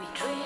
We dreamed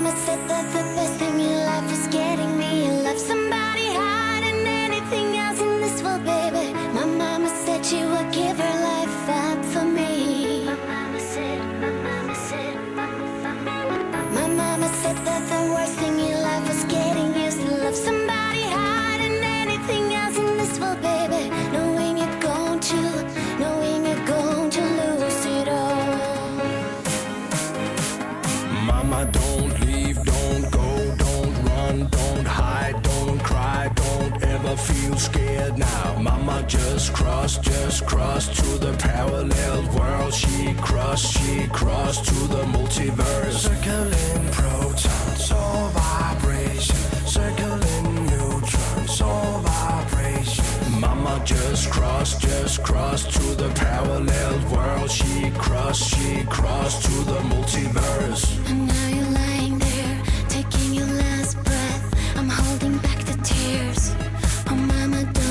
mama said that the best thing in life is getting me in love somebody higher than anything else in this world, baby. My mama said she would give her life up for me. My mama said, my mama said, my mama. My mama said that the worst thing in life was getting used to love somebody higher than anything else in this world, baby. Knowing you're going to, knowing you're going to lose it all. Mama, don't leave, don't don't feel scared now. Mama just crossed, just crossed to the parallel world. She crossed, she crossed to the multiverse. Circling protons, all vibration. Circling neutrons, all vibration. Mama just crossed, just crossed to the parallel world. She crossed, she crossed to the multiverse. And now you're lying there, taking your last breath. I'm holding back the tears. Oh, mama,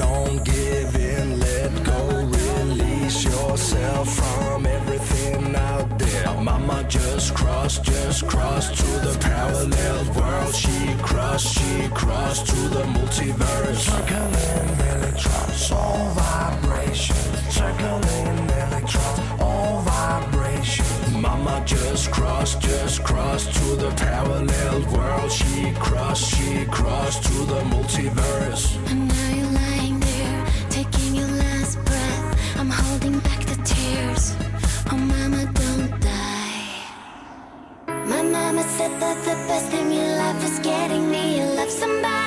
on, give in, let go, release yourself from everything out there. Mama just crossed, just crossed to the parallel world. She crossed, she crossed to the multiverse. Circling electrons, all vibrations. Circling electrons, all vibrations. Mama just crossed, just crossed to the parallel world. She crossed, she crossed to the multiverse. That the best thing in life is getting me. In love somebody